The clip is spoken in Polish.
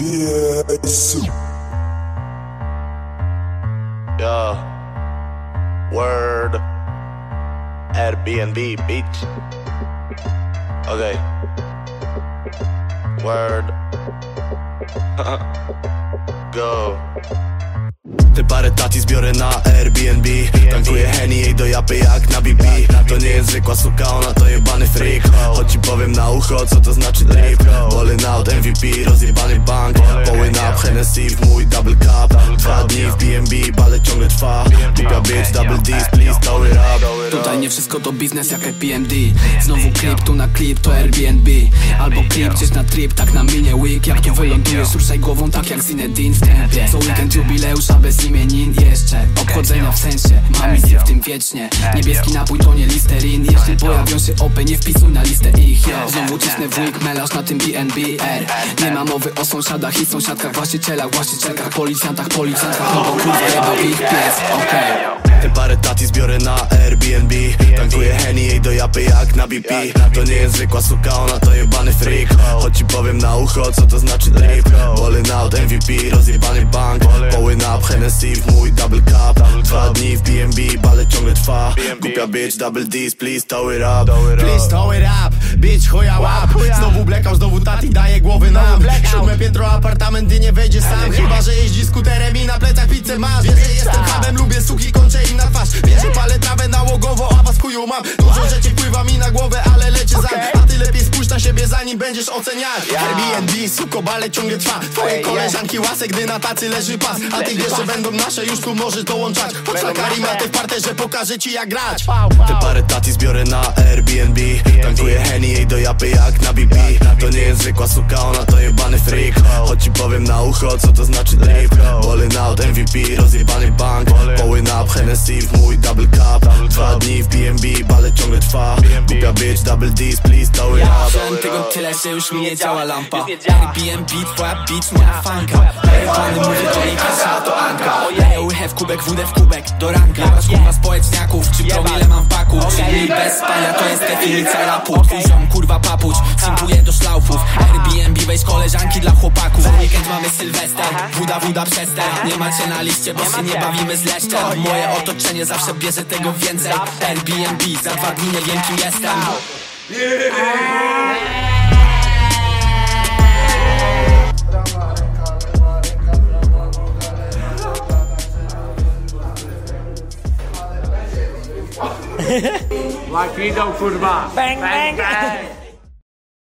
Yes. Yeah. Word. Airbnb, bitch. Okay. Word. Go. Te parę tati zbiorę na Airbnb Tankuję Henny jej do japy jak na BP To nie jest zwykła suka, ona to jebany freak. Choć ci powiem na ucho, co to znaczy drip. Ballin' out, MVP, rozjebany bank. Ballin' up, Hennessy w mój double cup. Dwa dni w BNB, bale ciągle trwa. Głupia bitch, double D's, please tower up Tutaj nie wszystko to biznes jak PMD Znowu klip, tu na klip to Airbnb. Albo klip gdzieś na trip, tak na minie week. Jak tu wylądujesz, ruszaj głową tak jak Zinedine w tempie Co weekend jubileusza bez imienin jeszcze Niebieski napój to nie listerin. Jeśli pojawią się opy, nie wpisuj na listę ich. Yo. Znowu cisnę wujek melarz na tym BNB R. Nie ma mowy o sąsiadach i sąsiadkach Właścicielach, właścicielkach, policjantach, policjantach No bo kurwa jebał ich pies, okej. Te parę tati zbiorę na Airbnb. Tankuję Henny jej do japy jak na BP To nie jest zwykła suka, ona to jebany freak. Choć ci powiem na ucho, co to znaczy drip. Ballin' out, MVP, rozjebany bank. Ballin' up, Hennessy w mój double cup Dwa dni w BNB, bale ciągle trwa. Głupia bitch, double D's, please tow it up Please throw it up, bitch chuja łap Znowu blekał, znowu tati daje głowy nam. Siódme piętro apartamenty nie wejdzie sam. Chyba, że jeździ skuterem i na plecach pizzę masz. Wiesz, że jestem hubem, lubię suki, kończę im na twarz. Wiesz, że palę trawę nałogowo, a was chuju mam. Dużo rzeczy wpływa mi na głowę, zanim będziesz oceniać. Airbnb, suko, bale ciągle trwa. Twoje koleżanki łasek, gdy na tacy leży pas. A ty wiesz, że będą nasze, już tu możesz dołączać. Chodź na karimatę w parterze, pokażę ci jak grać. Te parę tati zbiorę na Airbnb. Tankuję Henny jej do japy jak na BP To nie jest zwykła suka, ona to jebany freak Choć ci powiem na ucho, co to znaczy drip. Ballin' out, MVP, rozjebany bank. Ballin' up, Hennessy w mój double cup. Dwa dni w BNB, ciągle trwa. Głupia bitch, double D's, please it up Wziąłem tego tyle, że już mi nie działa lampa. Airbnb, twoja bitch, moja fanka. Pojechany mówię do niej kasza, to Anka. Leję łychę w kubek, wódę w kubek, do ranka. Masz kurwa społeczniaków, czy promile mam w baku? Czyli bez spania, to jest definicja rapu. Twój ziom, kurwa papuć, simpuje do szlaufów. Airbnb, weź koleżanki dla chłopaków mamy Sylwester, wuda, wuda przester Nie macie na liście, bo się nie bawimy z leszczem. Moje otoczenie zawsze bierze tego więcej. Airbnb, za dwa dni nie wiem kim jestem. Łakidą kurwa! Bang, bang.